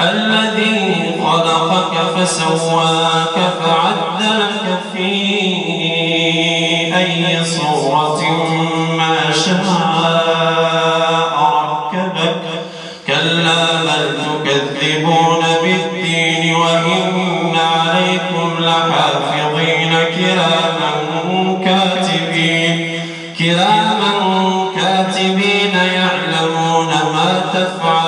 الذي خلقك فسواك فعدلك في أي صورة ما شاء ركبك. كلا بل تكذبون بالدين وإن عليكم لحافظين كراما كاتبين. كراما كاتبين يعلمون ما تفعلون.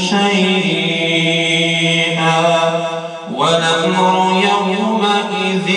شيئا. والأمر يومئذ